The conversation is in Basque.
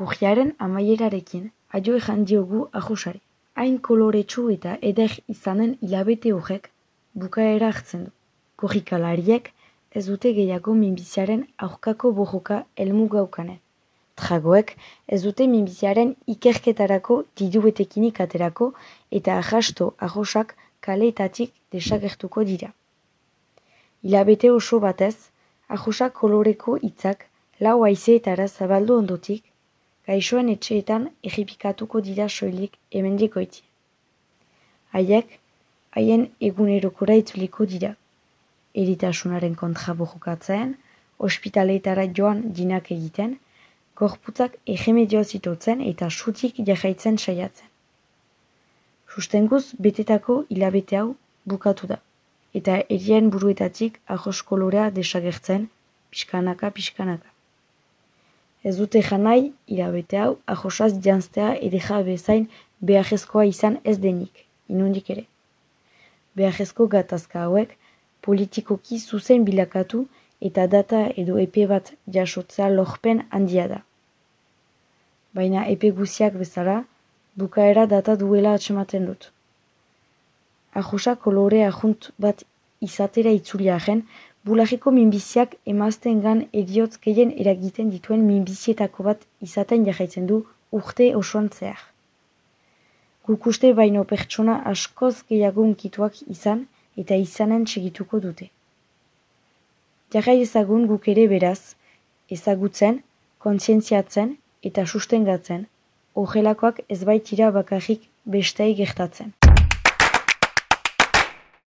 Urriaren amaierarekin, aio ejan diogu ahosari. Hain koloretsu eta eder izanen hilabete horrek bukaera hartzen du. Korrikalariek ez dute gehiago minbiziaren aurkako bojoka elmu gaukanen. Tragoek ez dute minbiziaren ikerketarako diduetekinik aterako eta ahasto ahosak kaleetatik desagertuko dira. Hilabete oso batez, ahosak koloreko hitzak lau aizeetara zabaldu ondotik, gaixoen etxeetan egipikatuko dira soilik emendikoiti. Haiek, haien egunerokora itzuliko dira. Eritasunaren kontra bojokatzen, ospitaleetara joan dinak egiten, gorputzak egemedio zitotzen eta sutik jahaitzen saiatzen. Sustenguz betetako hilabete hau bukatu da, eta erien buruetatik ahos kolorea desagertzen, pixkanaka, pixkanaka. Ez dute janai, irabete hau, ahosaz janztea edeja bezain behajezkoa izan ez denik, inundik ere. Behajezko gatazka hauek, politikoki zuzen bilakatu eta data edo epe bat jasotzea lorpen handia da. Baina epe guziak bezala, bukaera data duela atxematen dut. Ahosa kolore ahunt bat izatera itzulia Bulagiko minbiziak emazten gan eriotz gehien eragiten dituen minbizietako bat izaten jahaitzen du urte osoan zehar. Gukuste baino pertsona askoz gehiago unkituak izan eta izanen segituko dute. Jarrai ezagun guk ere beraz, ezagutzen, kontzientziatzen eta sustengatzen, ogelakoak ez baitira bakarrik bestei gertatzen.